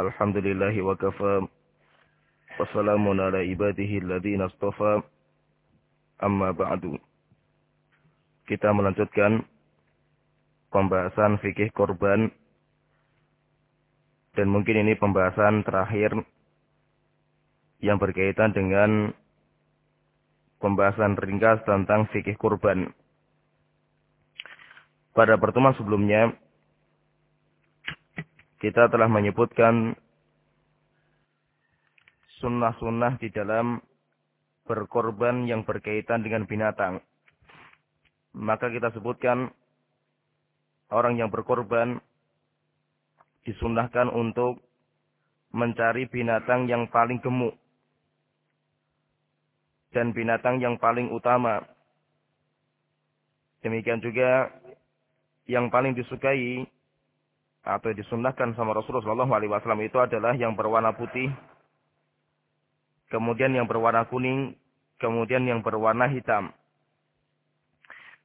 Alhamdulillah wa kafa. Wassalamun ala ibadihi alladhina astafa. Amma ba'du. Kita melanjutkan pembahasan fikih korban. Dan mungkin ini pembahasan terakhir yang berkaitan dengan pembahasan ringkas tentang fikih korban Pada pertemuan sebelumnya, kita telah menyebutkan sunnah-sunnah di dalam berkorban yang berkaitan dengan binatang. Maka kita sebutkan orang yang berkorban disunnahkan untuk mencari binatang yang paling gemuk dan binatang yang paling utama. Demikian juga yang paling disukai atau disunnahkan sama Rasulullah SAW itu adalah yang berwarna putih, kemudian yang berwarna kuning, kemudian yang berwarna hitam.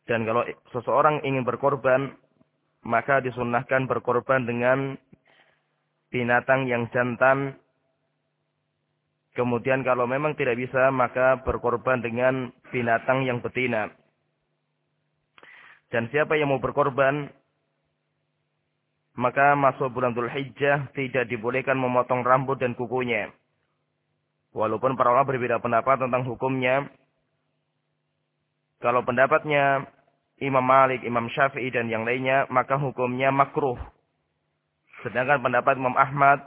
Dan kalau seseorang ingin berkorban, maka disunnahkan berkorban dengan binatang yang jantan. Kemudian kalau memang tidak bisa, maka berkorban dengan binatang yang betina. Dan siapa yang mau berkorban, maka masuk bulan Dhul Hijjah tidak dibolehkan memotong rambut dan kukunya. Walaupun para ulama berbeda pendapat tentang hukumnya. Kalau pendapatnya Imam Malik, Imam Syafi'i dan yang lainnya, maka hukumnya makruh. Sedangkan pendapat Imam Ahmad,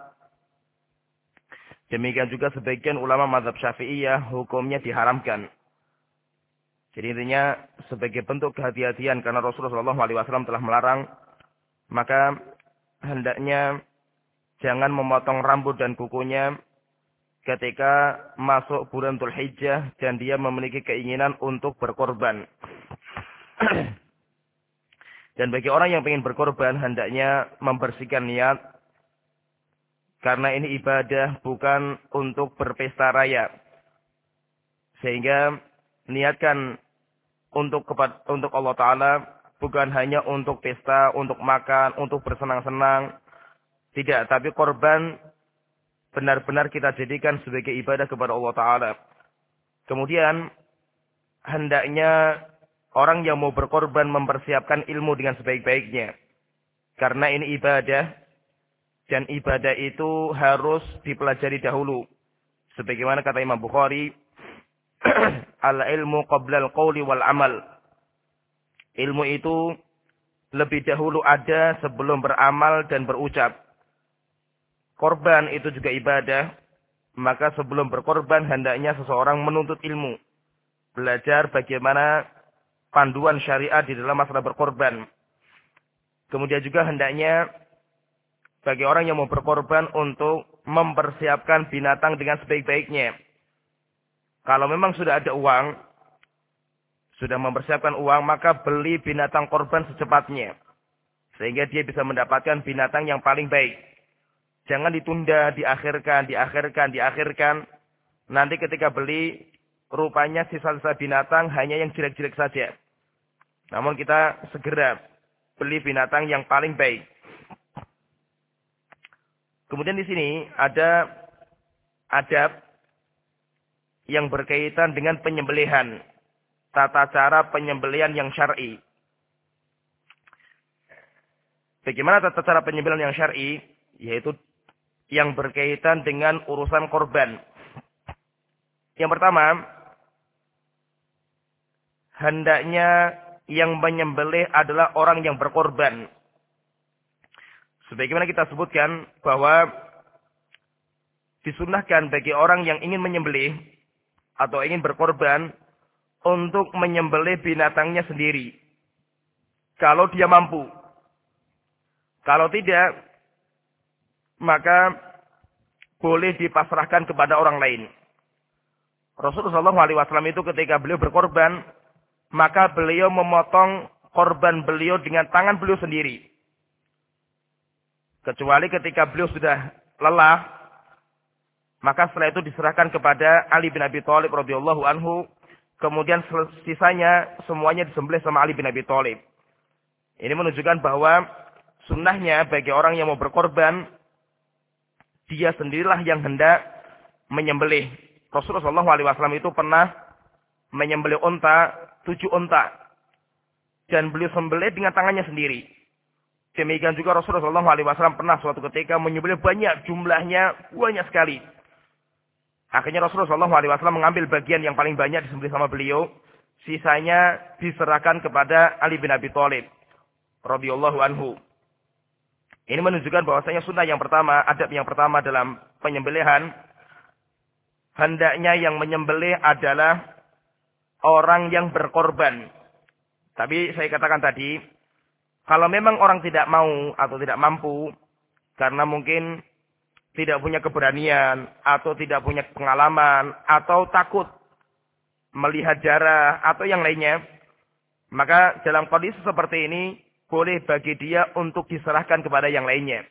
demikian juga sebagian ulama madhab Syafi'iyah, hukumnya diharamkan. Jadi intinya sebagai bentuk kehati-hatian karena Rasulullah SAW telah melarang, maka hendaknya jangan memotong rambut dan kukunya ketika masuk bulan Dhul Hijjah dan dia memiliki keinginan untuk berkorban. dan bagi orang yang ingin berkorban hendaknya membersihkan niat karena ini ibadah bukan untuk berpesta raya. Sehingga niatkan untuk kepada untuk Allah taala bukan hanya untuk pesta, untuk makan, untuk bersenang-senang. Tidak, tapi korban benar-benar kita jadikan sebagai ibadah kepada Allah Ta'ala. Kemudian, hendaknya orang yang mau berkorban mempersiapkan ilmu dengan sebaik-baiknya. Karena ini ibadah, dan ibadah itu harus dipelajari dahulu. Sebagaimana kata Imam Bukhari, al-ilmu qabla al-qawli wal-amal ilmu itu lebih dahulu ada sebelum beramal dan berucap. Korban itu juga ibadah, maka sebelum berkorban hendaknya seseorang menuntut ilmu. Belajar bagaimana panduan syariat di dalam masalah berkorban. Kemudian juga hendaknya bagi orang yang mau berkorban untuk mempersiapkan binatang dengan sebaik-baiknya. Kalau memang sudah ada uang, sudah mempersiapkan uang, maka beli binatang korban secepatnya. Sehingga dia bisa mendapatkan binatang yang paling baik. Jangan ditunda, diakhirkan, diakhirkan, diakhirkan. Nanti ketika beli, rupanya sisa-sisa binatang hanya yang jelek-jelek saja. Namun kita segera beli binatang yang paling baik. Kemudian di sini ada adab yang berkaitan dengan penyembelihan tata cara penyembelian yang syar'i. Bagaimana tata cara penyembelian yang syar'i? Yaitu yang berkaitan dengan urusan korban. Yang pertama, hendaknya yang menyembelih adalah orang yang berkorban. Sebagaimana kita sebutkan bahwa disunahkan bagi orang yang ingin menyembelih atau ingin berkorban untuk menyembelih binatangnya sendiri. Kalau dia mampu. Kalau tidak, maka boleh dipasrahkan kepada orang lain. Rasulullah SAW itu ketika beliau berkorban, maka beliau memotong korban beliau dengan tangan beliau sendiri. Kecuali ketika beliau sudah lelah, maka setelah itu diserahkan kepada Ali bin Abi Thalib radhiyallahu anhu Kemudian sisanya semuanya disembelih sama Ali bin Abi Thalib. Ini menunjukkan bahwa sunnahnya bagi orang yang mau berkorban, dia sendirilah yang hendak menyembelih. Rasulullah SAW itu pernah menyembelih unta, tujuh unta. Dan beliau sembelih dengan tangannya sendiri. Demikian juga Rasulullah SAW pernah suatu ketika menyembelih banyak jumlahnya banyak sekali. Akhirnya Rasulullah SAW mengambil bagian yang paling banyak disembelih sama beliau. Sisanya diserahkan kepada Ali bin Abi Thalib. radhiyallahu anhu. Ini menunjukkan bahwasanya sunnah yang pertama, adab yang pertama dalam penyembelihan. Hendaknya yang menyembelih adalah orang yang berkorban. Tapi saya katakan tadi, kalau memang orang tidak mau atau tidak mampu, karena mungkin tidak punya keberanian, atau tidak punya pengalaman, atau takut melihat darah, atau yang lainnya, maka dalam kondisi seperti ini, boleh bagi dia untuk diserahkan kepada yang lainnya.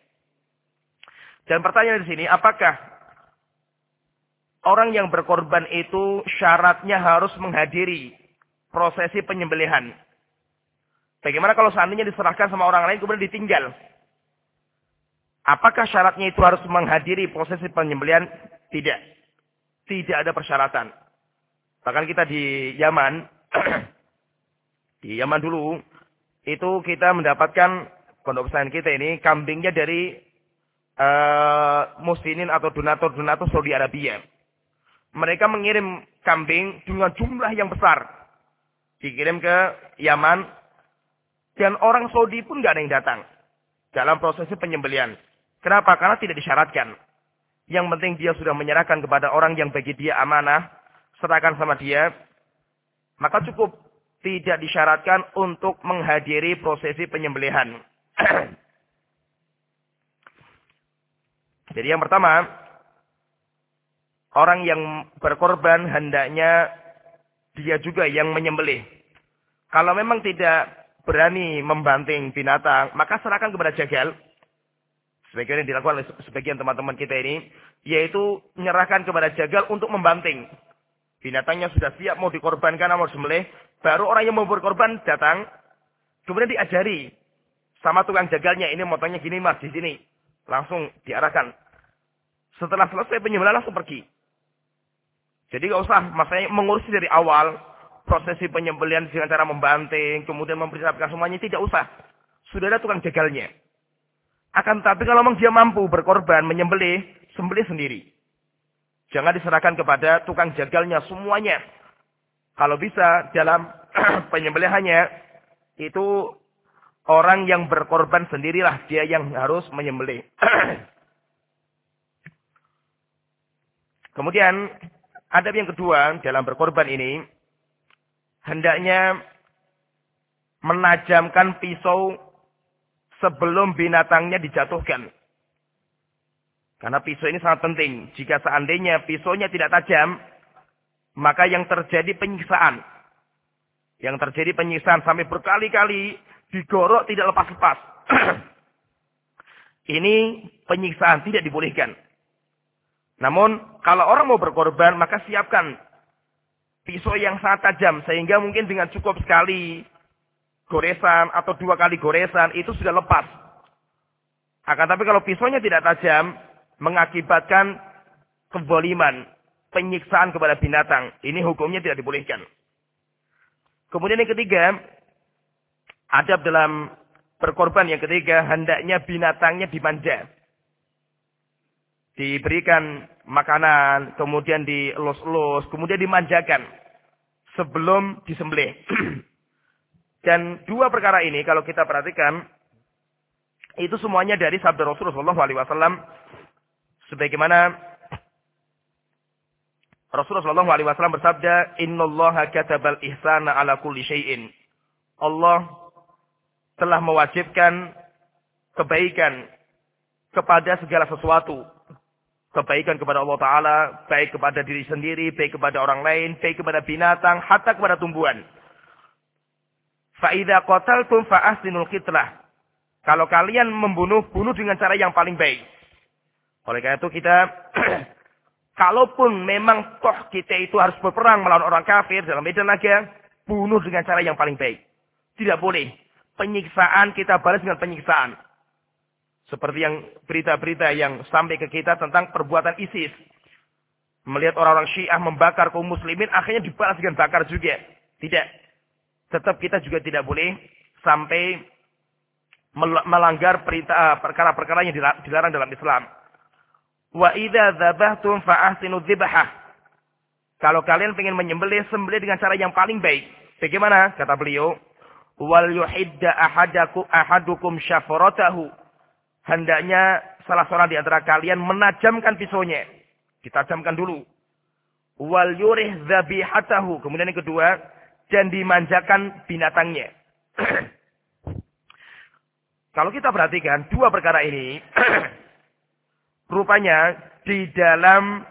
Dan pertanyaan di sini, apakah orang yang berkorban itu syaratnya harus menghadiri prosesi penyembelihan? Bagaimana kalau seandainya diserahkan sama orang lain kemudian ditinggal? Apakah syaratnya itu harus menghadiri prosesi penyembelihan? Tidak. Tidak ada persyaratan. Bahkan kita di Yaman, di Yaman dulu, itu kita mendapatkan pondok pesantren kita ini kambingnya dari uh, muslimin atau donatur-donatur Saudi Arabia. Mereka mengirim kambing dengan jumlah yang besar. Dikirim ke Yaman. Dan orang Saudi pun nggak ada yang datang. Dalam prosesi penyembelian. Kenapa? Karena tidak disyaratkan. Yang penting dia sudah menyerahkan kepada orang yang bagi dia amanah. Serahkan sama dia. Maka cukup tidak disyaratkan untuk menghadiri prosesi penyembelihan. Jadi yang pertama, orang yang berkorban hendaknya dia juga yang menyembelih. Kalau memang tidak berani membanting binatang, maka serahkan kepada jagal. Sebagian yang dilakukan oleh sebagian teman-teman kita ini, yaitu menyerahkan kepada jagal untuk membanting. Binatangnya sudah siap mau dikorbankan, mau disembelih. Baru orang yang mau berkorban datang, kemudian diajari sama tukang jagalnya, ini motongnya gini mas, di sini. Langsung diarahkan. Setelah selesai penyembelihan langsung pergi. Jadi nggak usah, masanya mengurusi dari awal prosesi penyembelihan dengan cara membanting, kemudian mempersiapkan semuanya tidak usah. Sudah ada tukang jagalnya. Akan tapi kalau memang dia mampu berkorban, menyembelih, sembelih sendiri. Jangan diserahkan kepada tukang jagalnya semuanya. Kalau bisa dalam penyembelihannya itu orang yang berkorban sendirilah dia yang harus menyembelih. Kemudian Adab yang kedua dalam berkorban ini, hendaknya menajamkan pisau sebelum binatangnya dijatuhkan. Karena pisau ini sangat penting. Jika seandainya pisaunya tidak tajam, maka yang terjadi penyiksaan. Yang terjadi penyiksaan sampai berkali-kali digorok tidak lepas-lepas. ini penyiksaan tidak dibolehkan. Namun kalau orang mau berkorban maka siapkan pisau yang sangat tajam sehingga mungkin dengan cukup sekali goresan atau dua kali goresan itu sudah lepas. Akan tapi kalau pisaunya tidak tajam mengakibatkan keboliman, penyiksaan kepada binatang. Ini hukumnya tidak dibolehkan. Kemudian yang ketiga, adab dalam berkorban yang ketiga, hendaknya binatangnya dimanja diberikan makanan, kemudian dielus-elus, kemudian dimanjakan sebelum disembelih. Dan dua perkara ini kalau kita perhatikan itu semuanya dari sabda Rasulullah SAW sebagaimana Rasulullah SAW bersabda, Inna Allah katabal ihsana ala kulli syai'in. Allah telah mewajibkan kebaikan kepada segala sesuatu kebaikan kepada Allah Ta'ala, baik kepada diri sendiri, baik kepada orang lain, baik kepada binatang, hatta kepada tumbuhan. Fa'idha qataltum fa'ahsinul qitlah. Kalau kalian membunuh, bunuh dengan cara yang paling baik. Oleh karena itu kita, kalaupun memang toh kita itu harus berperang melawan orang kafir dalam medan naga, bunuh dengan cara yang paling baik. Tidak boleh. Penyiksaan kita balas dengan penyiksaan. Seperti yang berita-berita yang sampai ke kita tentang perbuatan ISIS. Melihat orang-orang Syiah membakar kaum muslimin, akhirnya dibalas dengan bakar juga. Tidak. Tetap kita juga tidak boleh sampai melanggar perintah perkara-perkara yang dilarang dalam Islam. Wa idza dzabhtum fa ahsinu. Kalau kalian ingin menyembelih, sembelih dengan cara yang paling baik. Bagaimana? Kata beliau, wal yuhidda ahadaku ahadukum syafaratahu. Hendaknya salah seorang di antara kalian menajamkan pisaunya. Ditajamkan dulu. Wal yurih dzabihatahu. Kemudian yang kedua, dan dimanjakan binatangnya. Kalau kita perhatikan dua perkara ini, rupanya di dalam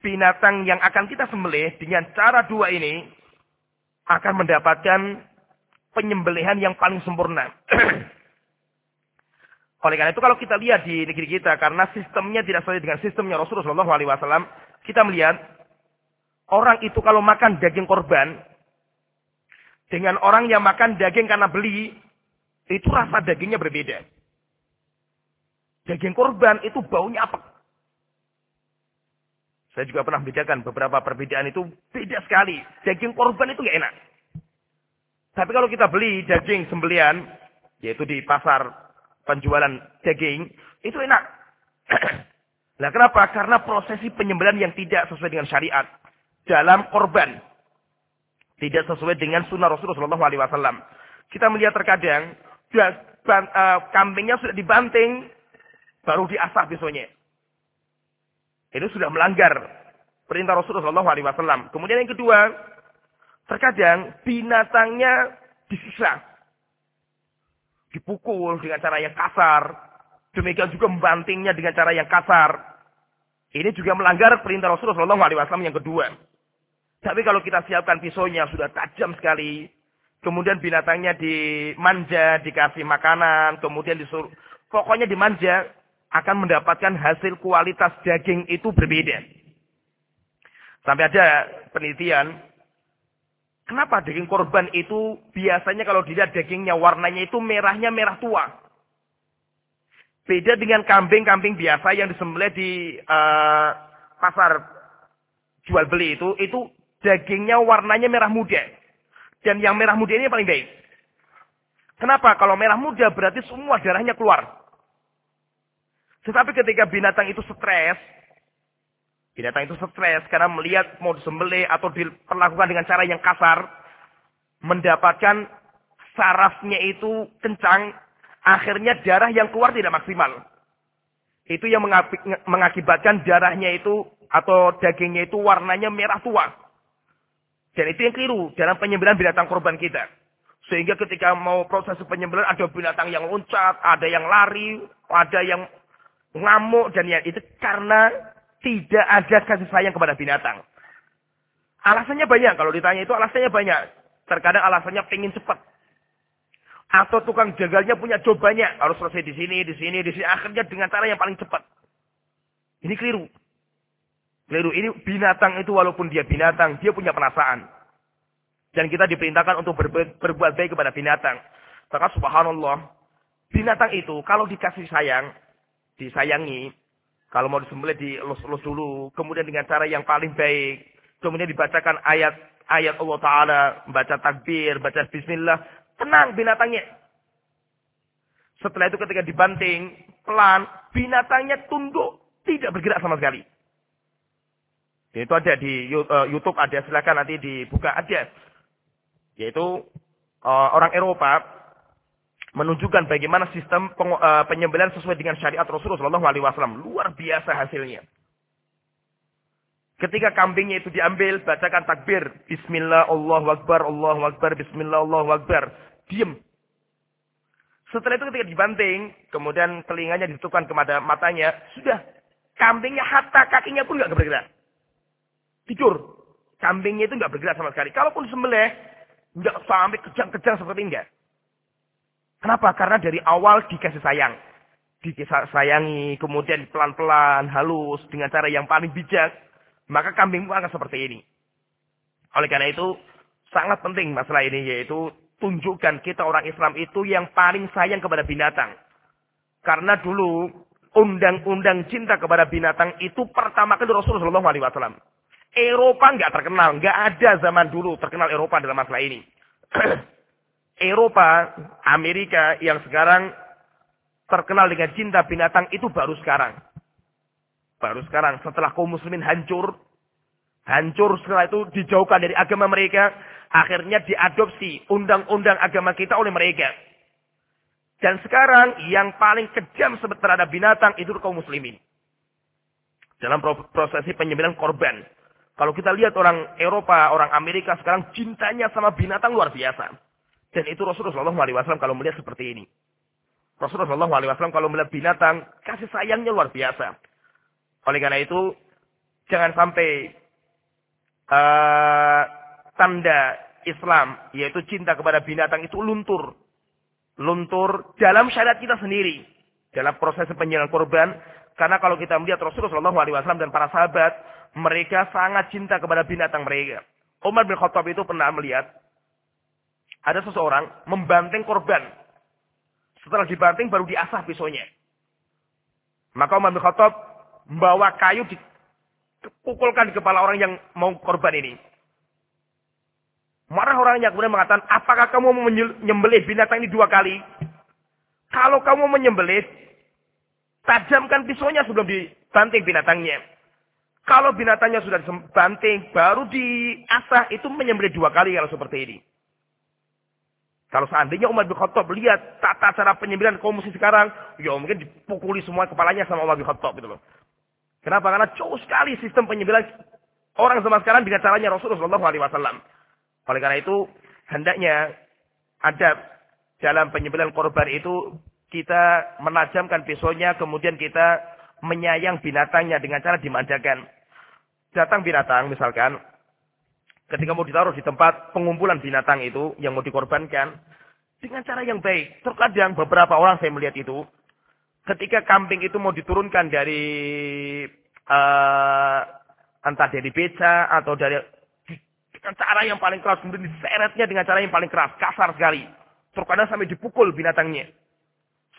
binatang yang akan kita sembelih dengan cara dua ini akan mendapatkan penyembelihan yang paling sempurna. Oleh karena itu kalau kita lihat di negeri kita karena sistemnya tidak sesuai dengan sistemnya Rasulullah SAW, kita melihat orang itu kalau makan daging korban dengan orang yang makan daging karena beli itu rasa dagingnya berbeda. Daging korban itu baunya apa? Saya juga pernah membedakan beberapa perbedaan itu beda sekali. Daging korban itu gak enak. Tapi kalau kita beli daging sembelian, yaitu di pasar penjualan daging, itu enak. nah kenapa? Karena prosesi penyembelihan yang tidak sesuai dengan syariat. Dalam korban. Tidak sesuai dengan sunnah Rasulullah SAW. Kita melihat terkadang, uh, kambingnya sudah dibanting, baru diasah besoknya. Itu sudah melanggar perintah Rasulullah SAW. Kemudian yang kedua, terkadang binatangnya disisa dipukul dengan cara yang kasar. Demikian juga membantingnya dengan cara yang kasar. Ini juga melanggar perintah Rasulullah SAW yang kedua. Tapi kalau kita siapkan pisaunya sudah tajam sekali. Kemudian binatangnya dimanja, dikasih makanan, kemudian disuruh. Pokoknya dimanja, akan mendapatkan hasil kualitas daging itu berbeda. Sampai ada penelitian, Kenapa daging korban itu biasanya kalau dilihat dagingnya warnanya itu merahnya merah tua. Beda dengan kambing-kambing biasa yang disembelih di uh, pasar jual beli itu, itu dagingnya warnanya merah muda. Dan yang merah muda ini paling baik. Kenapa? Kalau merah muda berarti semua darahnya keluar. Tetapi ketika binatang itu stres, Binatang itu stres karena melihat mau disembelih atau diperlakukan dengan cara yang kasar. Mendapatkan sarafnya itu kencang. Akhirnya darah yang keluar tidak maksimal. Itu yang mengakibatkan darahnya itu atau dagingnya itu warnanya merah tua. Dan itu yang keliru dalam penyembelihan binatang korban kita. Sehingga ketika mau proses penyembelihan ada binatang yang loncat, ada yang lari, ada yang ngamuk dan ya itu karena tidak ada kasih sayang kepada binatang. Alasannya banyak. Kalau ditanya itu alasannya banyak. Terkadang alasannya pengen cepat. Atau tukang jagalnya punya job banyak. Harus selesai di sini, di sini, di sini. Akhirnya dengan cara yang paling cepat. Ini keliru. Keliru. Ini binatang itu walaupun dia binatang, dia punya perasaan. Dan kita diperintahkan untuk berbuat baik kepada binatang. Maka subhanallah, binatang itu kalau dikasih sayang, disayangi, kalau mau disembelih dielus-elus dulu. Kemudian dengan cara yang paling baik. Kemudian dibacakan ayat ayat Allah Ta'ala. Baca takbir, baca bismillah. Tenang binatangnya. Setelah itu ketika dibanting, pelan, binatangnya tunduk. Tidak bergerak sama sekali. Itu ada di eh, YouTube ada silakan nanti dibuka aja. Yaitu uh, orang Eropa menunjukkan bagaimana sistem uh, penyembelihan sesuai dengan syariat Rasulullah SAW. Luar biasa hasilnya. Ketika kambingnya itu diambil, bacakan takbir. Bismillah, Allah Akbar, Allah Akbar, Bismillah, Allah Akbar. Diam. Setelah itu ketika dibanting, kemudian telinganya ditutupkan kepada matanya, sudah. Kambingnya hatta kakinya pun nggak bergerak. Tidur. Kambingnya itu nggak bergerak sama sekali. Kalaupun sembelih, nggak sampai kejang-kejang seperti enggak. Kenapa? Karena dari awal dikasih sayang. Dikasih sayangi, kemudian pelan-pelan, halus, dengan cara yang paling bijak. Maka kambingmu akan seperti ini. Oleh karena itu, sangat penting masalah ini, yaitu tunjukkan kita orang Islam itu yang paling sayang kepada binatang. Karena dulu undang-undang cinta kepada binatang itu pertama kali Rasulullah SAW. Eropa nggak terkenal, nggak ada zaman dulu terkenal Eropa dalam masalah ini. Eropa, Amerika yang sekarang terkenal dengan cinta binatang itu baru sekarang. Baru sekarang setelah kaum muslimin hancur, hancur setelah itu dijauhkan dari agama mereka, akhirnya diadopsi undang-undang agama kita oleh mereka. Dan sekarang yang paling kejam terhadap binatang itu kaum muslimin. Dalam prosesi penyembelihan korban. Kalau kita lihat orang Eropa, orang Amerika sekarang cintanya sama binatang luar biasa. Dan itu Rasulullah SAW kalau melihat seperti ini. Rasulullah SAW kalau melihat binatang, kasih sayangnya luar biasa. Oleh karena itu, jangan sampai uh, tanda Islam, yaitu cinta kepada binatang itu luntur. Luntur dalam syariat kita sendiri. Dalam proses penyerahan korban. Karena kalau kita melihat Rasulullah SAW dan para sahabat, mereka sangat cinta kepada binatang mereka. Umar bin Khattab itu pernah melihat ada seseorang membanting korban setelah dibanting baru diasah pisaunya. Maka Umar bin Khattab membawa kayu dipukulkan di kepala orang yang mau korban ini. Marah orangnya kemudian mengatakan, apakah kamu mau menyembelih binatang ini dua kali? Kalau kamu menyembelih, tajamkan pisaunya sebelum dibanting binatangnya. Kalau binatangnya sudah dibanting, baru diasah, itu menyembelih dua kali kalau seperti ini. Kalau seandainya Umar bin Khattab lihat tata cara penyembelihan kaum muslim sekarang, ya mungkin dipukuli semua kepalanya sama Umar bin Khattab gitu loh. Kenapa? Karena jauh sekali sistem penyembelihan orang zaman sekarang dengan caranya Rasulullah SAW. Oleh karena itu, hendaknya ada dalam penyembelihan korban itu kita menajamkan pisaunya, kemudian kita menyayang binatangnya dengan cara dimanjakan. Datang binatang misalkan, ketika mau ditaruh di tempat pengumpulan binatang itu yang mau dikorbankan dengan cara yang baik. Terkadang beberapa orang saya melihat itu ketika kambing itu mau diturunkan dari uh, entah dari beca atau dari dengan cara yang paling keras kemudian diseretnya dengan cara yang paling keras, kasar sekali. Terkadang sampai dipukul binatangnya.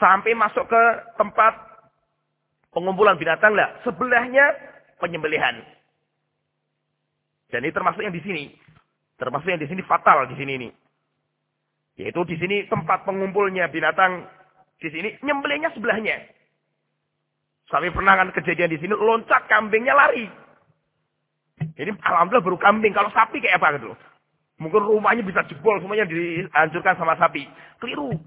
Sampai masuk ke tempat pengumpulan binatang lah, sebelahnya penyembelihan. Ini termasuk yang di sini. Termasuk yang di sini fatal di sini ini. Yaitu di sini tempat pengumpulnya binatang di sini nyembelihnya sebelahnya. Sampai pernah kan kejadian di sini loncat kambingnya lari. Ini alhamdulillah baru kambing. Kalau sapi kayak apa gitu. Mungkin rumahnya bisa jebol semuanya dihancurkan sama sapi. Keliru.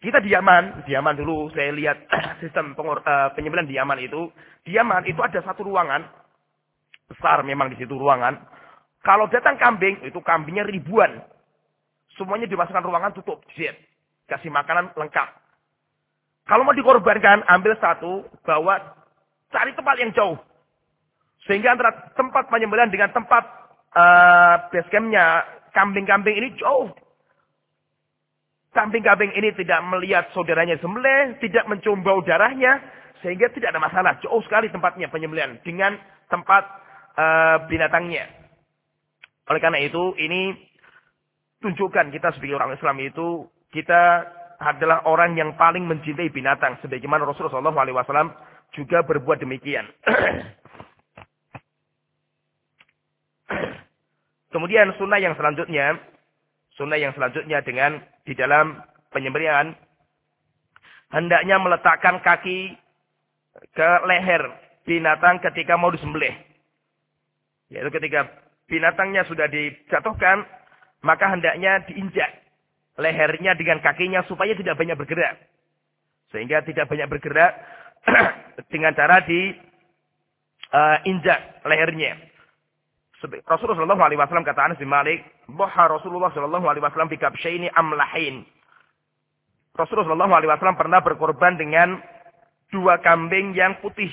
Kita di Yaman, di Yaman dulu saya lihat sistem uh, penyembelihan di Yaman itu. Di Yaman itu ada satu ruangan Besar memang di situ ruangan. Kalau datang kambing, itu kambingnya ribuan. Semuanya dimasukkan ruangan tutup. Zit. Kasih makanan lengkap. Kalau mau dikorbankan, ambil satu, bawa, cari tempat yang jauh. Sehingga antara tempat penyembelihan dengan tempat uh, base campnya kambing-kambing ini jauh. Kambing-kambing ini tidak melihat saudaranya sembelih, tidak mencium bau darahnya, sehingga tidak ada masalah. Jauh sekali tempatnya penyembelihan dengan tempat uh, binatangnya. Oleh karena itu, ini tunjukkan kita sebagai orang Islam itu, kita adalah orang yang paling mencintai binatang. Sebagaimana Rasulullah SAW juga berbuat demikian. Kemudian sunnah yang selanjutnya, sunnah yang selanjutnya dengan di dalam penyembelihan, hendaknya meletakkan kaki ke leher binatang ketika mau disembelih. Yaitu ketika binatangnya sudah dijatuhkan, maka hendaknya diinjak lehernya dengan kakinya supaya tidak banyak bergerak. Sehingga tidak banyak bergerak dengan cara di uh, injak lehernya. Rasulullah SAW kata Anas bin Malik, bahwa Rasulullah SAW bikabsyaini amlahin. Rasulullah SAW pernah berkorban dengan dua kambing yang putih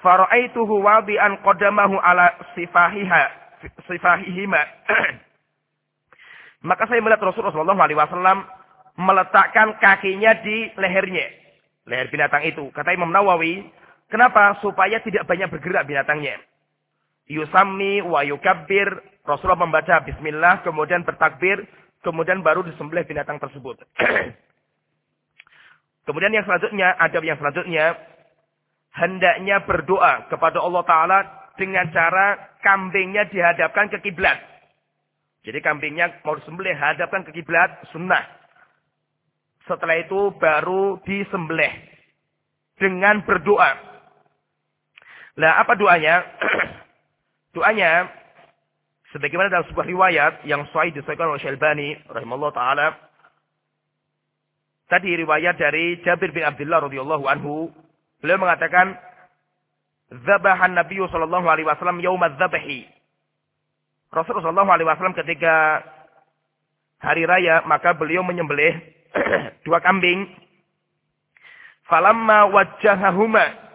Fara'aituhu wadi'an qadamahu ala sifahiha sifahihima. Maka saya melihat Rasulullah SAW meletakkan kakinya di lehernya. Leher binatang itu. Kata Imam Nawawi, kenapa? Supaya tidak banyak bergerak binatangnya. Yusami wa yukabbir. Rasulullah membaca bismillah, kemudian bertakbir, kemudian baru disembelih binatang tersebut. Kemudian yang selanjutnya, adab yang selanjutnya, hendaknya berdoa kepada Allah Ta'ala dengan cara kambingnya dihadapkan ke kiblat. Jadi kambingnya mau disembelih hadapkan ke kiblat sunnah. Setelah itu baru disembelih dengan berdoa. Lah apa doanya? doanya sebagaimana dalam sebuah riwayat yang sahih disahkan oleh Syalbani rahimahullah taala Tadi riwayat dari Jabir bin Abdullah radhiyallahu anhu, beliau mengatakan, "Dzabahan Nabi sallallahu alaihi wasallam yaum adz-dzabhi." Rasulullah sallallahu alaihi wasallam ketika hari raya, maka beliau menyembelih dua kambing. Falamma wajjahahuma.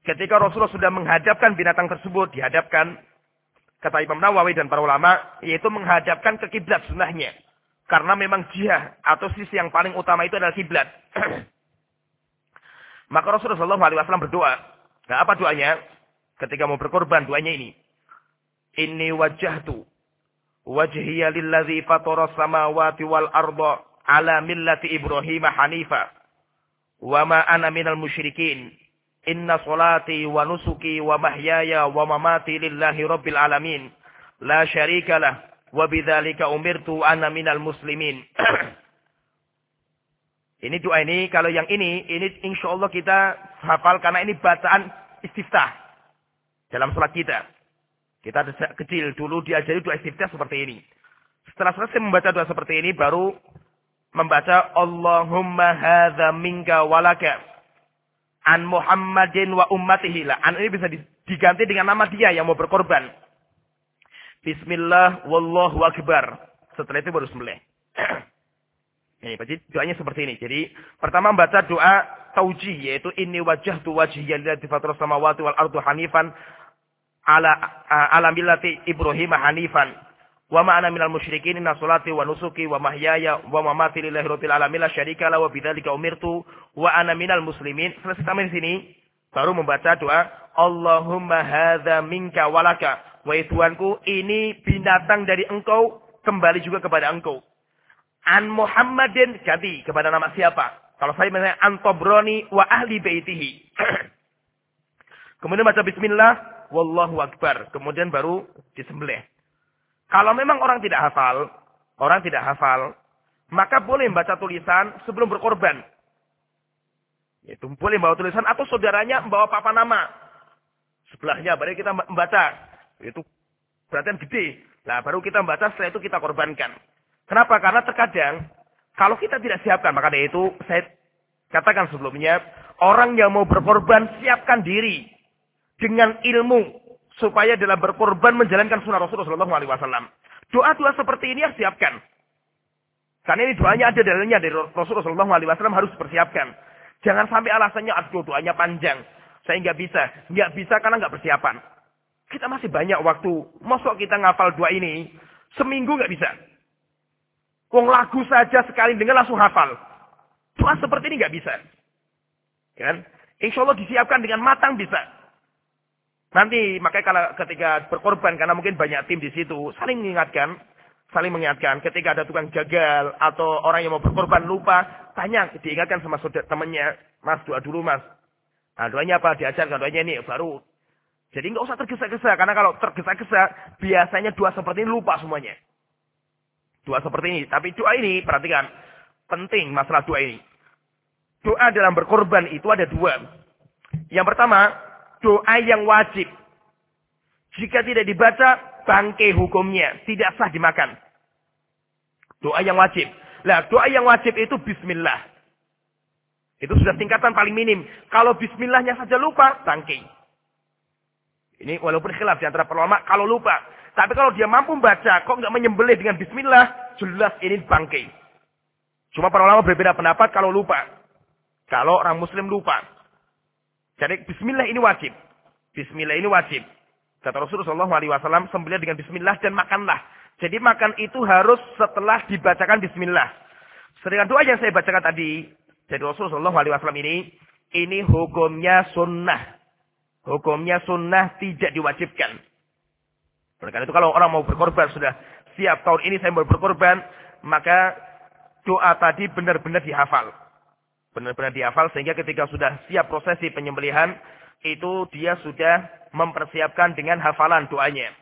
Ketika Rasulullah sudah menghadapkan binatang tersebut, dihadapkan kata Imam Nawawi dan para ulama, yaitu menghadapkan ke kiblat sunnahnya. Karena memang jihah atau sisi yang paling utama itu adalah kiblat. Maka Rasulullah SAW berdoa. Nah, apa doanya? Ketika mau berkorban, doanya ini. Inni wajjahtu wajhiya lillazi fatara samawati wal arda ala millati Ibrahim hanifa. Wa ma ana minal musyrikin. Inna salati wa nusuki wa mahyaya wa mamati lillahi rabbil alamin. La syarika lah wa bidzalika umirtu ana minal muslimin. ini doa ini kalau yang ini ini insyaallah kita hafal karena ini bacaan istiftah dalam salat kita. Kita kecil dulu diajari doa istiftah seperti ini. Setelah selesai membaca doa seperti ini baru membaca Allahumma hadza minka walaka an Muhammadin wa ummatihi. Lah, an ini bisa diganti dengan nama dia yang mau berkorban. Bismillah wallahu akbar. Setelah itu baru sembelih. ini berarti doanya seperti ini. Jadi pertama membaca doa taujih yaitu inni wajjahtu wajhiya lillahi fatras samawati wal ardu hanifan ala ala millati Ibrahim hanifan. Wa ma ana minal musyrikin inna salati wa nusuki wa mahyaya wa mamati lillahi rabbil alamin la syarika la wa bidzalika umirtu wa ana minal muslimin. Selesai sampai di sini baru membaca doa Allahumma hadza minka walaka Wahai Tuhanku, ini binatang dari engkau, kembali juga kepada engkau. An Muhammadin, ganti kepada nama siapa? Kalau saya misalnya Antobroni wa ahli baitihi. Kemudian baca bismillah, wallahu akbar. Kemudian baru disembelih. Kalau memang orang tidak hafal, orang tidak hafal, maka boleh membaca tulisan sebelum berkorban. Itu boleh membawa tulisan atau saudaranya membawa papa nama. Sebelahnya, baru kita membaca. Itu perhatian gede. Nah, baru kita membaca, setelah itu kita korbankan. Kenapa? Karena terkadang, kalau kita tidak siapkan, maka dari itu saya katakan sebelumnya, orang yang mau berkorban, siapkan diri dengan ilmu supaya dalam berkorban menjalankan sunnah Rasulullah SAW. Doa-doa seperti ini harus siapkan. Karena ini doanya ada dalilnya dari Rasulullah SAW harus persiapkan. Jangan sampai alasannya, aduh doanya panjang. Saya nggak bisa. Nggak bisa karena nggak persiapan. Kita masih banyak waktu. Masuk kita ngafal dua ini, seminggu nggak bisa. Wong lagu saja sekali dengar langsung hafal. Doa seperti ini nggak bisa. Kan? Insya Allah disiapkan dengan matang bisa. Nanti makanya kalau ketika berkorban karena mungkin banyak tim di situ saling mengingatkan, saling mengingatkan. Ketika ada tukang jagal atau orang yang mau berkorban lupa, tanya diingatkan sama saudara temannya, Mas doa dulu Mas. Nah, doanya apa? Diajarkan doanya ini baru jadi nggak usah tergesa-gesa, karena kalau tergesa-gesa, biasanya doa seperti ini lupa semuanya. Doa seperti ini. Tapi doa ini, perhatikan, penting masalah doa ini. Doa dalam berkorban itu ada dua. Yang pertama, doa yang wajib. Jika tidak dibaca, bangke hukumnya. Tidak sah dimakan. Doa yang wajib. Nah, doa yang wajib itu bismillah. Itu sudah tingkatan paling minim. Kalau bismillahnya saja lupa, bangke. Ini walaupun khilaf di antara ulama kalau lupa. Tapi kalau dia mampu membaca, kok nggak menyembelih dengan bismillah, jelas ini bangkai. Cuma para ulama berbeda pendapat kalau lupa. Kalau orang muslim lupa. Jadi bismillah ini wajib. Bismillah ini wajib. Kata Rasulullah SAW, sembelih dengan bismillah dan makanlah. Jadi makan itu harus setelah dibacakan bismillah. Sedangkan doa yang saya bacakan tadi, dari Rasulullah SAW ini, ini hukumnya sunnah. Hukumnya sunnah tidak diwajibkan. Oleh karena itu kalau orang mau berkorban sudah siap tahun ini saya mau berkorban, maka doa tadi benar-benar dihafal. Benar-benar dihafal sehingga ketika sudah siap prosesi penyembelihan, itu dia sudah mempersiapkan dengan hafalan doanya.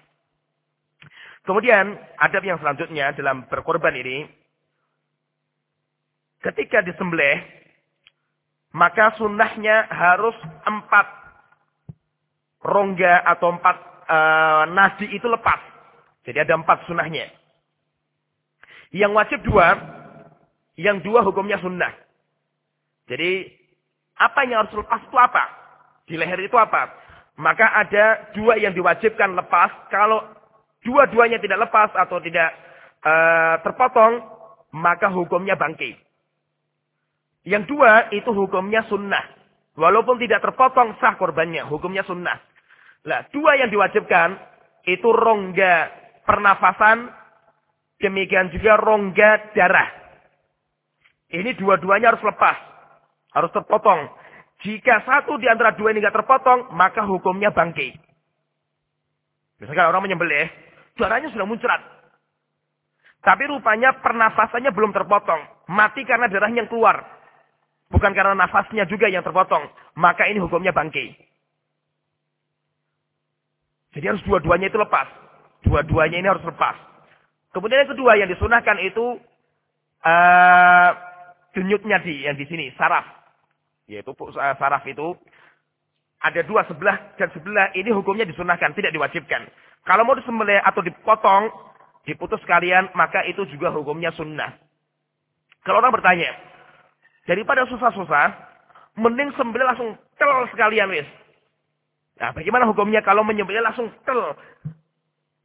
Kemudian, adab yang selanjutnya dalam berkorban ini, ketika disembelih, maka sunnahnya harus empat rongga atau empat uh, nadi itu lepas. Jadi ada empat sunnahnya. Yang wajib dua, yang dua hukumnya sunnah. Jadi apa yang harus lepas itu apa? Di leher itu apa? Maka ada dua yang diwajibkan lepas. Kalau dua-duanya tidak lepas atau tidak uh, terpotong, maka hukumnya bangkit. Yang dua itu hukumnya sunnah. Walaupun tidak terpotong sah korbannya, hukumnya sunnah. Nah, dua yang diwajibkan itu rongga pernafasan Demikian juga rongga darah. Ini dua-duanya harus lepas. Harus terpotong. Jika satu di antara dua ini tidak terpotong, maka hukumnya bangkit. Misalkan orang menyembelih, darahnya sudah muncrat. Tapi rupanya pernafasannya belum terpotong. Mati karena darahnya yang keluar. Bukan karena nafasnya juga yang terpotong. Maka ini hukumnya bangkit. Jadi harus dua-duanya itu lepas. Dua-duanya ini harus lepas. Kemudian yang kedua yang disunahkan itu uh, denyutnya di yang di sini saraf, yaitu saraf itu ada dua sebelah dan sebelah ini hukumnya disunahkan tidak diwajibkan. Kalau mau disembelih atau dipotong, diputus sekalian maka itu juga hukumnya sunnah. Kalau orang bertanya, daripada susah-susah, mending sembelih langsung tel sekalian wis. Nah, bagaimana hukumnya kalau menyembelih langsung tel?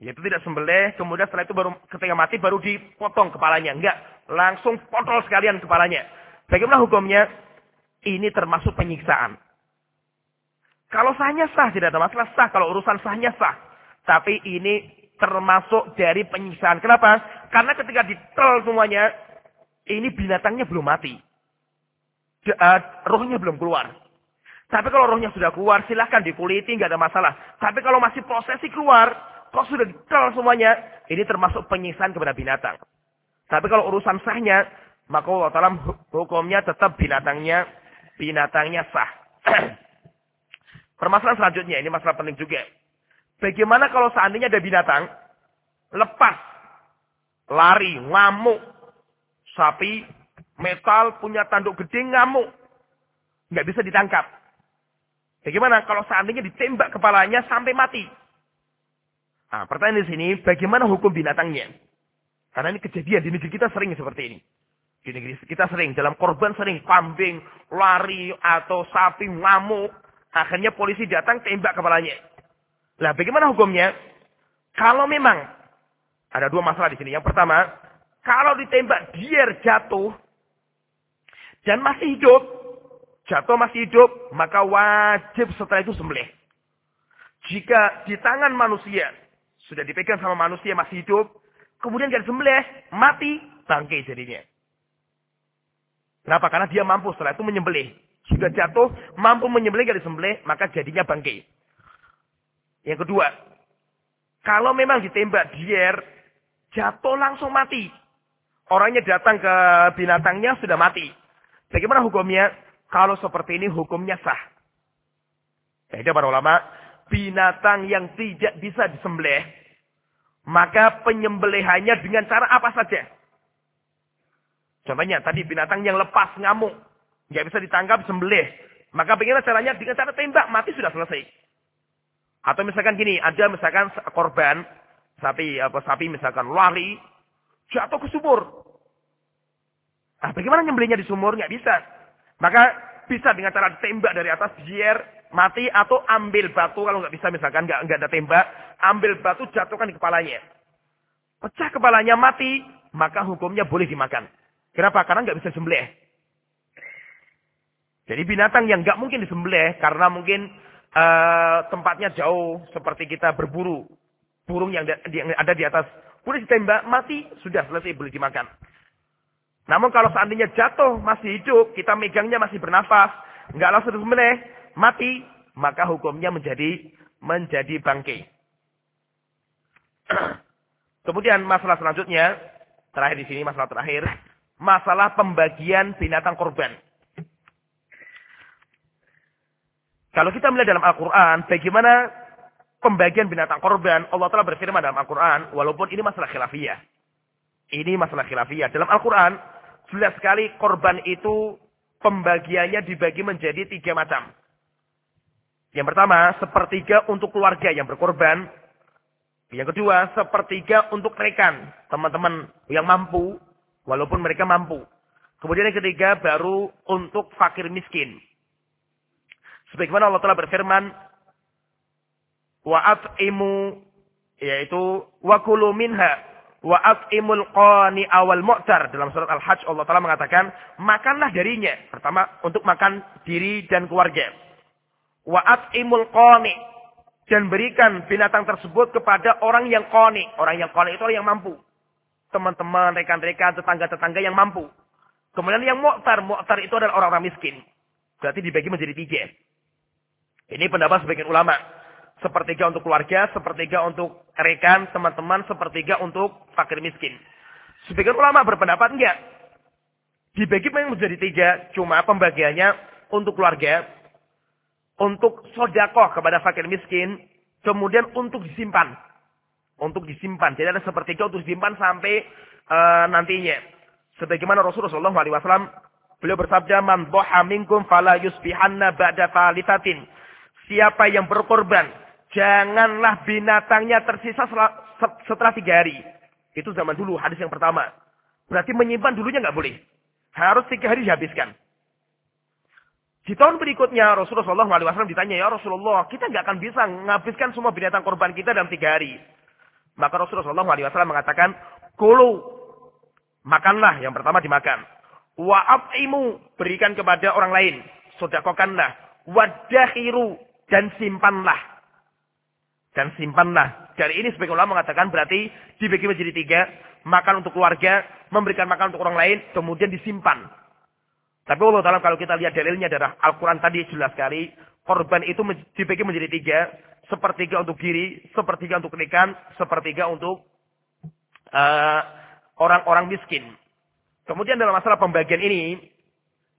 Yaitu tidak sembelih, kemudian setelah itu baru ketika mati baru dipotong kepalanya. Enggak, langsung potol sekalian kepalanya. Bagaimana hukumnya? Ini termasuk penyiksaan. Kalau sahnya sah, tidak ada masalah sah. Kalau urusan sahnya sah. Tapi ini termasuk dari penyiksaan. Kenapa? Karena ketika ditel semuanya, ini binatangnya belum mati. De, uh, rohnya belum keluar. Tapi kalau rohnya sudah keluar, silahkan dikuliti, nggak ada masalah. Tapi kalau masih prosesi keluar, Kok sudah detail semuanya? Ini termasuk penyiksaan kepada binatang. Tapi kalau urusan sahnya, maka Allah Ta'ala hukumnya tetap binatangnya, binatangnya sah. Permasalahan selanjutnya, ini masalah penting juga. Bagaimana kalau seandainya ada binatang, lepas, lari, ngamuk, sapi, metal, punya tanduk gede, ngamuk. Nggak bisa ditangkap. Bagaimana kalau seandainya ditembak kepalanya sampai mati? Nah, pertanyaan di sini, bagaimana hukum binatangnya? Karena ini kejadian di negeri kita sering seperti ini. Di negeri kita sering, dalam korban sering kambing, lari, atau sapi, ngamuk. Akhirnya polisi datang tembak kepalanya. Nah, bagaimana hukumnya? Kalau memang, ada dua masalah di sini. Yang pertama, kalau ditembak dia jatuh, dan masih hidup, jatuh masih hidup, maka wajib setelah itu sembelih. Jika di tangan manusia sudah dipegang sama manusia masih hidup, kemudian dia sembelih, mati, bangkai jadinya. Kenapa? Karena dia mampu setelah itu menyembelih. Sudah jatuh, mampu menyembelih, gak disembelih, maka jadinya bangkai. Yang kedua, kalau memang ditembak dier, jatuh langsung mati. Orangnya datang ke binatangnya sudah mati. Bagaimana hukumnya? Kalau seperti ini hukumnya sah. Jadi para ulama, binatang yang tidak bisa disembelih, maka penyembelihannya dengan cara apa saja. Contohnya tadi binatang yang lepas ngamuk, nggak bisa ditangkap sembelih, maka bagaimana caranya dengan cara tembak mati sudah selesai. Atau misalkan gini, ada misalkan korban sapi apa sapi misalkan lari jatuh ke sumur. Nah, bagaimana nyembelihnya di sumur? Nggak bisa. Maka bisa dengan cara tembak dari atas biar mati atau ambil batu kalau nggak bisa misalkan nggak nggak ada tembak, ambil batu jatuhkan di kepalanya. Pecah kepalanya mati, maka hukumnya boleh dimakan. Kenapa? Karena nggak bisa sembelih. Jadi binatang yang nggak mungkin disembelih karena mungkin uh, tempatnya jauh seperti kita berburu. Burung yang, ada di atas boleh ditembak, mati, sudah selesai boleh dimakan. Namun kalau seandainya jatuh masih hidup, kita megangnya masih bernafas, nggak langsung disembelih, mati, maka hukumnya menjadi menjadi bangkai. Kemudian masalah selanjutnya, terakhir di sini masalah terakhir, masalah pembagian binatang korban. Kalau kita melihat dalam Al-Quran, bagaimana pembagian binatang korban, Allah telah berfirman dalam Al-Quran, walaupun ini masalah khilafiyah. Ini masalah khilafiyah. Dalam Al-Quran, jelas sekali korban itu pembagiannya dibagi menjadi tiga macam. Yang pertama, sepertiga untuk keluarga yang berkorban. Yang kedua, sepertiga untuk rekan, teman-teman yang mampu, walaupun mereka mampu. Kemudian yang ketiga, baru untuk fakir miskin. Sebagaimana Allah telah berfirman, wa at'imu yaitu wa kulu minha wa at'imul qani awal mu'tar. Dalam surat Al-Hajj Allah Taala mengatakan makanlah darinya. Pertama untuk makan diri dan keluarga. Wa at'imul qani dan berikan binatang tersebut kepada orang yang qani. Orang yang qani itu orang yang mampu teman-teman rekan-rekan tetangga-tetangga yang mampu kemudian yang mu'tar mu'tar itu adalah orang-orang miskin berarti dibagi menjadi tiga ini pendapat sebagian ulama sepertiga untuk keluarga, sepertiga untuk rekan, teman-teman, sepertiga untuk fakir miskin. Sebagian ulama berpendapat enggak. Dibagi menjadi tiga, cuma pembagiannya untuk keluarga, untuk sodakoh kepada fakir miskin, kemudian untuk disimpan. Untuk disimpan. Jadi ada sepertiga untuk disimpan sampai uh, nantinya. Sebagaimana Rasulullah SAW, beliau bersabda, Man boha minkum fala yusbihanna ba'da falitatin. Siapa yang berkorban Janganlah binatangnya tersisa setelah tiga hari. Itu zaman dulu, hadis yang pertama. Berarti menyimpan dulunya nggak boleh. Harus tiga hari dihabiskan. Di tahun berikutnya Rasulullah SAW ditanya, ya Rasulullah, kita nggak akan bisa menghabiskan semua binatang korban kita dalam tiga hari. Maka Rasulullah SAW mengatakan, kulu, makanlah, yang pertama dimakan. Wa'ab'imu, berikan kepada orang lain. Sodakokanlah. Wadahiru, dan simpanlah dan simpanlah. Dari ini sebagian ulama mengatakan berarti dibagi menjadi tiga. Makan untuk keluarga, memberikan makan untuk orang lain, kemudian disimpan. Tapi Allah Ta'ala kalau kita lihat dalilnya adalah Al-Quran tadi jelas sekali. Korban itu dibagi menjadi tiga. Sepertiga untuk diri, sepertiga untuk rekan, sepertiga untuk uh, orang-orang uh, miskin. Kemudian dalam masalah pembagian ini,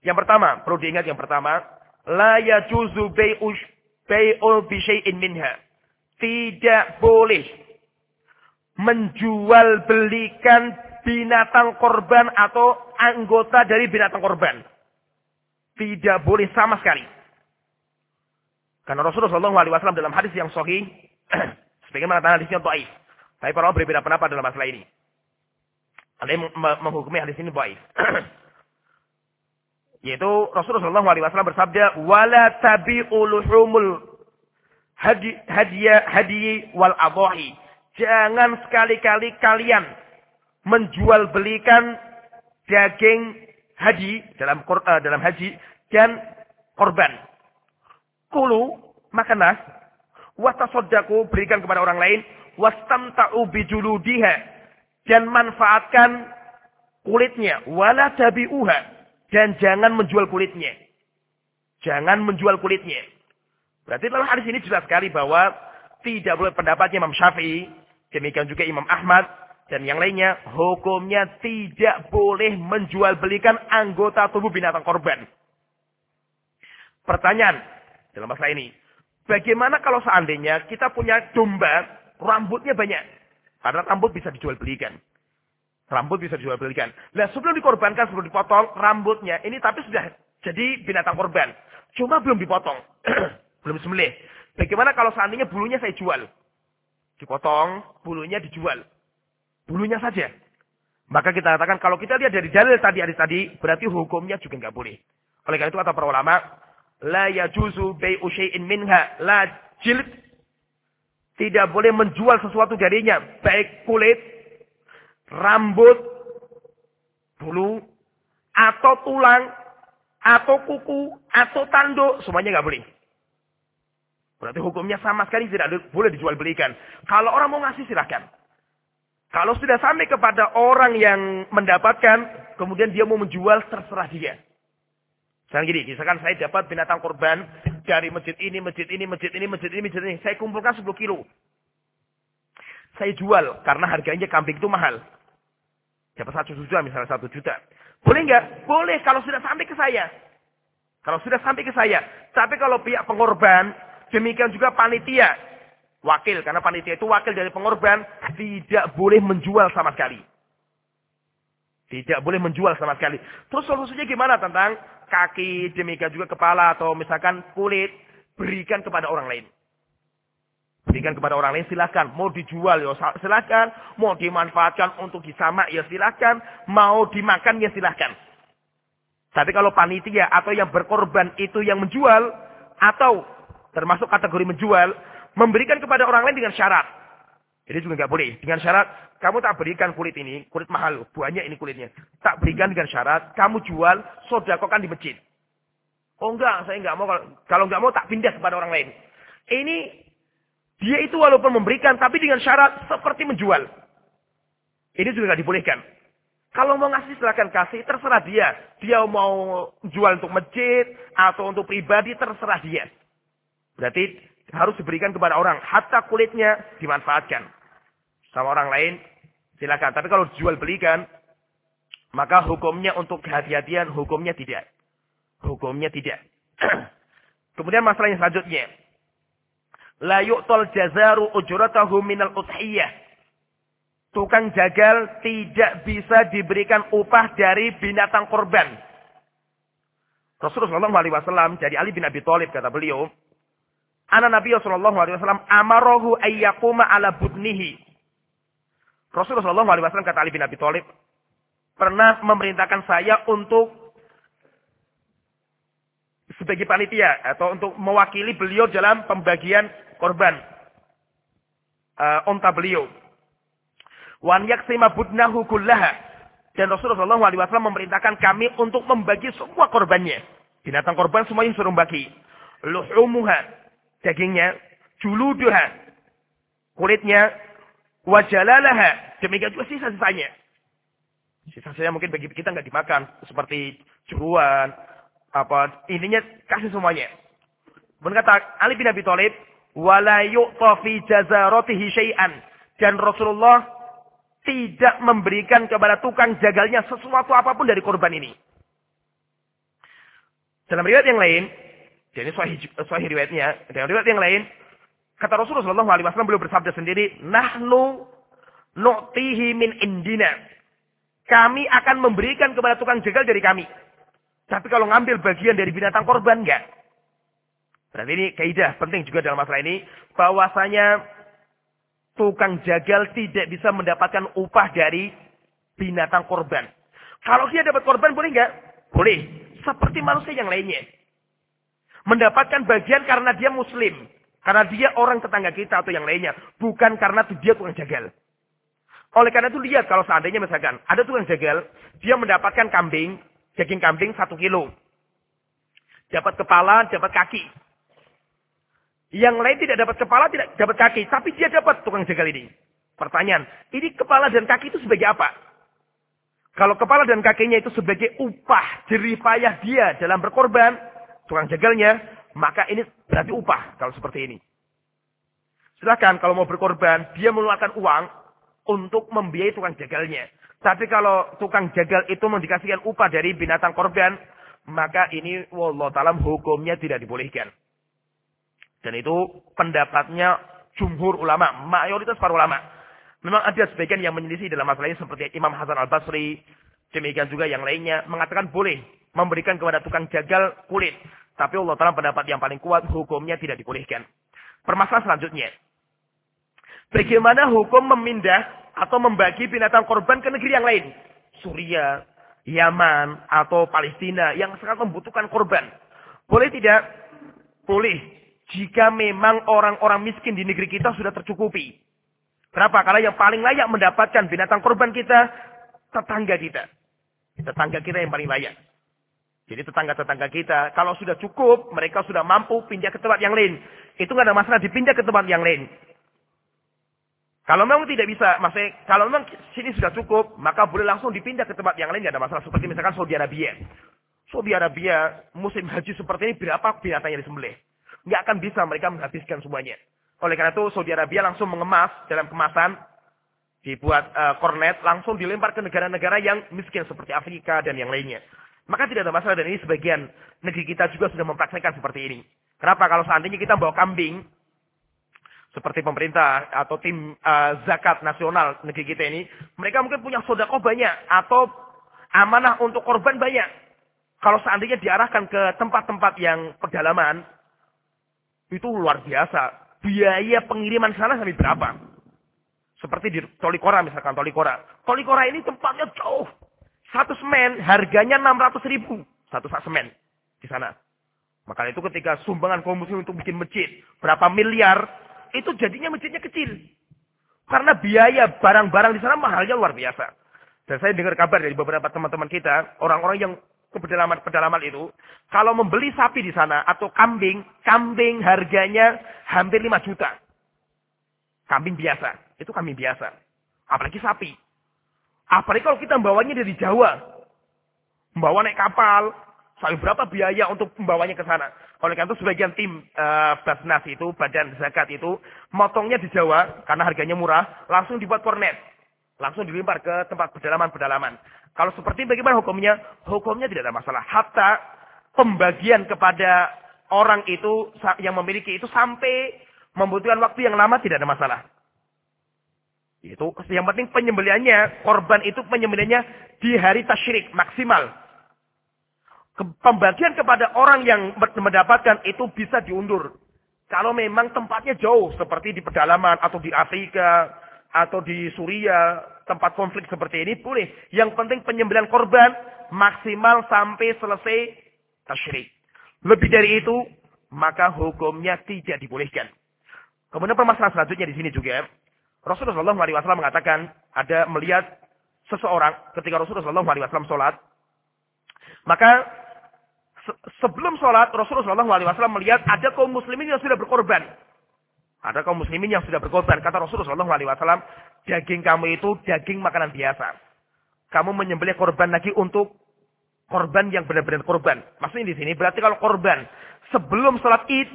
yang pertama, perlu diingat yang pertama, la yajuzu bai'u bi syai'in minha tidak boleh menjual belikan binatang korban atau anggota dari binatang korban. Tidak boleh sama sekali. Karena Rasulullah SAW dalam hadis yang sahih, sebagaimana hadisnya dhaif. Tapi para ulama berbeda pendapat dalam masalah ini. Ada yang menghukumi hadis ini dhaif. Yaitu Rasulullah SAW bersabda, "Wala tabi'u luhumul hadi wal adhahi. Jangan sekali-kali kalian menjual belikan daging haji dalam uh, dalam haji dan korban. Kulu makanlah watasodaku berikan kepada orang lain wastamta'u bijuludiha dan manfaatkan kulitnya wala tabi'uha dan jangan menjual kulitnya. Jangan menjual kulitnya. Berarti dalam hadis ini jelas sekali bahwa tidak boleh pendapatnya Imam Syafi'i, demikian juga Imam Ahmad, dan yang lainnya, hukumnya tidak boleh menjual belikan anggota tubuh binatang korban. Pertanyaan dalam masalah ini, bagaimana kalau seandainya kita punya domba, rambutnya banyak, karena rambut bisa dijual belikan. Rambut bisa dijual belikan. Nah sebelum dikorbankan, sebelum dipotong rambutnya, ini tapi sudah jadi binatang korban. Cuma belum dipotong. Belum sembelih. Bagaimana kalau seandainya bulunya saya jual? Dipotong, bulunya dijual. Bulunya saja. Maka kita katakan kalau kita lihat dari dalil tadi hari tadi, berarti hukumnya juga nggak boleh. Oleh karena itu kata para ulama, la yajuzu bai'u syai'in minha la jild. Tidak boleh menjual sesuatu darinya, baik kulit, rambut, bulu, atau tulang, atau kuku, atau tanduk, semuanya nggak boleh. Berarti hukumnya sama sekali tidak boleh dijual belikan. Kalau orang mau ngasih silahkan. Kalau sudah sampai kepada orang yang mendapatkan, kemudian dia mau menjual, terserah dia. Misalnya gini, misalkan saya dapat binatang korban dari masjid ini, masjid ini, masjid ini, masjid ini, masjid ini. Saya kumpulkan 10 kilo. Saya jual, karena harganya kambing itu mahal. Dapat satu juta, misalnya satu juta. Boleh nggak? Boleh, kalau sudah sampai ke saya. Kalau sudah sampai ke saya. Tapi kalau pihak pengorban, demikian juga panitia, wakil, karena panitia itu wakil dari pengorban, tidak boleh menjual sama sekali. Tidak boleh menjual sama sekali. Terus solusinya gimana tentang kaki, demikian juga kepala, atau misalkan kulit, berikan kepada orang lain. Berikan kepada orang lain silahkan. Mau dijual ya silahkan. Mau dimanfaatkan untuk disamak ya silahkan. Mau dimakan ya silahkan. Tapi kalau panitia atau yang berkorban itu yang menjual, atau termasuk kategori menjual, memberikan kepada orang lain dengan syarat. Jadi juga nggak boleh. Dengan syarat, kamu tak berikan kulit ini, kulit mahal, banyak ini kulitnya. Tak berikan dengan syarat, kamu jual, sodakokan di masjid. Oh enggak, saya enggak mau. Kalau enggak mau, tak pindah kepada orang lain. Ini, dia itu walaupun memberikan, tapi dengan syarat seperti menjual. Ini juga nggak dibolehkan. Kalau mau ngasih silakan kasih, terserah dia. Dia mau jual untuk masjid atau untuk pribadi, terserah dia. Berarti harus diberikan kepada orang. Hatta kulitnya dimanfaatkan. Sama orang lain, silakan. Tapi kalau jual belikan, maka hukumnya untuk kehati-hatian, hukumnya tidak. Hukumnya tidak. Kemudian masalah yang selanjutnya. La yu'tal jazaru ujuratahu minal uthiyah tukang jagal tidak bisa diberikan upah dari binatang korban. Rasulullah SAW jadi Ali bin Abi Thalib kata beliau, Anak Nabi Sallallahu Alaihi Wasallam amarohu ayyakuma ala budnihi. Rasulullah Sallallahu Alaihi Wasallam kata Ali bin Abi Thalib pernah memerintahkan saya untuk sebagai panitia atau untuk mewakili beliau dalam pembagian korban uh, onta beliau. Wan yaksima budnahu kullaha. Dan Rasulullah SAW memerintahkan kami untuk membagi semua korbannya. Binatang korban semuanya suruh bagi. Luhumuha. Dagingnya. Juluduha. Kulitnya. Wajalalaha. Demikian juga sisa-sisanya. Sisa-sisanya mungkin bagi kita nggak dimakan. Seperti juruan. Apa. Ininya kasih semuanya. Berkata Ali bin Abi Thalib. Wala yu'ta fi jazarotihi syai'an. Dan Rasulullah tidak memberikan kepada tukang jagalnya sesuatu apa pun dari korban ini. Dalam riwayat yang lain, jadi sahih, sahih riwayatnya, dalam riwayat yang lain, kata Rasulullah SAW beliau bersabda sendiri, Nahnu nu'tihi min indina. Kami akan memberikan kepada tukang jagal dari kami. Tapi kalau ngambil bagian dari binatang korban, enggak. Berarti ini kaidah penting juga dalam masalah ini. Bahwasanya tukang jagal tidak bisa mendapatkan upah dari binatang korban. Kalau dia dapat korban boleh nggak? Boleh. Seperti manusia yang lainnya. Mendapatkan bagian karena dia muslim. Karena dia orang tetangga kita atau yang lainnya. Bukan karena dia tukang jagal. Oleh karena itu lihat kalau seandainya misalkan ada tukang jagal. Dia mendapatkan kambing. Daging kambing satu kilo. Dapat kepala, dapat kaki. Yang lain tidak dapat kepala, tidak dapat kaki. Tapi dia dapat tukang jagal ini. Pertanyaan, ini kepala dan kaki itu sebagai apa? Kalau kepala dan kakinya itu sebagai upah jeripayah dia dalam berkorban, tukang jagalnya, maka ini berarti upah kalau seperti ini. Silahkan kalau mau berkorban, dia mengeluarkan uang untuk membiayai tukang jagalnya. Tapi kalau tukang jagal itu mau dikasihkan upah dari binatang korban, maka ini wallah taala hukumnya tidak dibolehkan. Dan itu pendapatnya jumhur ulama, mayoritas para ulama. Memang ada sebagian yang menyelisih dalam masalah ini seperti Imam Hasan al-Basri, demikian juga yang lainnya mengatakan boleh memberikan kepada tukang jagal kulit. Tapi Allah Ta'ala pendapat yang paling kuat hukumnya tidak dibolehkan. Permasalahan selanjutnya. Bagaimana hukum memindah atau membagi binatang korban ke negeri yang lain? Suria, Yaman, atau Palestina yang sangat membutuhkan korban. Boleh tidak? Boleh jika memang orang-orang miskin di negeri kita sudah tercukupi. Kenapa? Karena yang paling layak mendapatkan binatang korban kita, tetangga kita. Tetangga kita yang paling layak. Jadi tetangga-tetangga kita, kalau sudah cukup, mereka sudah mampu pindah ke tempat yang lain. Itu nggak ada masalah dipindah ke tempat yang lain. Kalau memang tidak bisa, maksudnya kalau memang sini sudah cukup, maka boleh langsung dipindah ke tempat yang lain, tidak ada masalah. Seperti misalkan Saudi Arabia. Saudi Arabia, musim haji seperti ini, berapa binatang yang disembelih? nggak akan bisa mereka menghabiskan semuanya. Oleh karena itu Saudi Arabia langsung mengemas dalam kemasan, dibuat uh, kornet, langsung dilempar ke negara-negara yang miskin seperti Afrika dan yang lainnya. Maka tidak ada masalah dan ini sebagian negeri kita juga sudah mempraktekkan seperti ini. Kenapa? Kalau seandainya kita bawa kambing, seperti pemerintah atau tim uh, zakat nasional negeri kita ini, mereka mungkin punya sodako banyak atau amanah untuk korban banyak. Kalau seandainya diarahkan ke tempat-tempat yang pedalaman, itu luar biasa. Biaya pengiriman sana sampai berapa? Seperti di Tolikora misalkan, Tolikora. Tolikora ini tempatnya jauh. Satu semen harganya 600 ribu. Satu sak semen di sana. Maka itu ketika sumbangan kaum muslim untuk bikin masjid. Berapa miliar. Itu jadinya masjidnya kecil. Karena biaya barang-barang di sana mahalnya luar biasa. Dan saya dengar kabar dari beberapa teman-teman kita. Orang-orang yang ke pedalaman-pedalaman itu, kalau membeli sapi di sana atau kambing, kambing harganya hampir 5 juta. Kambing biasa, itu kambing biasa. Apalagi sapi. Apalagi kalau kita membawanya dari Jawa. Membawa naik kapal, sampai berapa biaya untuk membawanya ke sana. Oleh karena itu sebagian tim uh, Basnas itu, Badan Zakat itu, motongnya di Jawa, karena harganya murah, langsung dibuat kornet. Langsung dilempar ke tempat pedalaman-pedalaman. Kalau seperti bagaimana hukumnya? Hukumnya tidak ada masalah. Hatta pembagian kepada orang itu yang memiliki itu sampai membutuhkan waktu yang lama tidak ada masalah. Itu yang penting penyembeliannya, korban itu penyembeliannya di hari tasyrik maksimal. Pembagian kepada orang yang mendapatkan itu bisa diundur. Kalau memang tempatnya jauh seperti di pedalaman atau di Afrika atau di Suria, tempat konflik seperti ini boleh. Yang penting penyembelihan korban maksimal sampai selesai tasyrik. Lebih dari itu, maka hukumnya tidak dibolehkan. Kemudian permasalahan selanjutnya di sini juga, Rasulullah SAW mengatakan ada melihat seseorang ketika Rasulullah SAW sholat, maka sebelum sholat Rasulullah SAW melihat ada kaum muslimin yang sudah berkorban. Ada kaum muslimin yang sudah berkorban. Kata Rasulullah SAW, daging kamu itu daging makanan biasa. Kamu menyembelih korban lagi untuk korban yang benar-benar korban. Maksudnya di sini berarti kalau korban sebelum sholat id,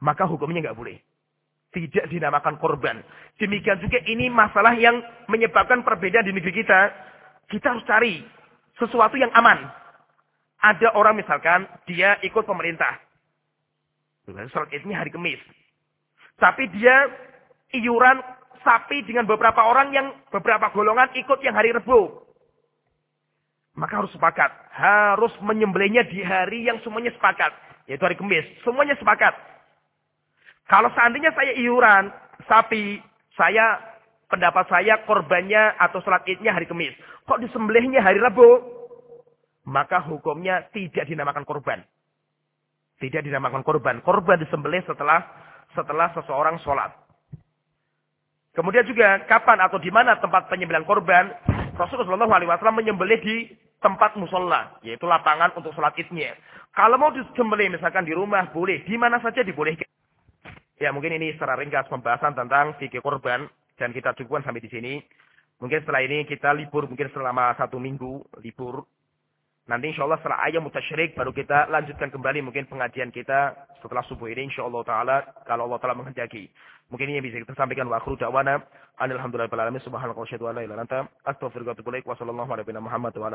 maka hukumnya nggak boleh. Tidak dinamakan korban. Demikian juga ini masalah yang menyebabkan perbedaan di negeri kita. Kita harus cari sesuatu yang aman. Ada orang misalkan, dia ikut pemerintah. Sholat idnya hari Kamis. Tapi dia iuran sapi dengan beberapa orang yang beberapa golongan ikut yang hari Rebu. Maka harus sepakat. Harus menyembelihnya di hari yang semuanya sepakat. Yaitu hari Kamis. Semuanya sepakat. Kalau seandainya saya iuran sapi, saya pendapat saya korbannya atau sholat idnya hari Kamis. Kok disembelihnya hari Rabu? Maka hukumnya tidak dinamakan korban. Tidak dinamakan korban. Korban disembelih setelah setelah seseorang sholat. Kemudian juga kapan atau di mana tempat penyembelihan korban, Rasulullah SAW menyembelih di tempat musola, yaitu lapangan untuk sholat idnya. Kalau mau disembelih misalkan di rumah, boleh. Di mana saja dibolehkan. Ya mungkin ini secara ringkas pembahasan tentang fikih korban. Dan kita cukupkan sampai di sini. Mungkin setelah ini kita libur mungkin selama satu minggu libur Nanti insya Allah setelah ayam mutasyrik baru kita lanjutkan kembali mungkin pengajian kita setelah subuh ini insya Allah Ta'ala kalau Allah Ta'ala menghendaki. Mungkin ini yang bisa kita sampaikan wa akhru da'wana. Alhamdulillah subhanahu wa ta'ala ila anta astaghfiruka wa ilaik wa Muhammad wa.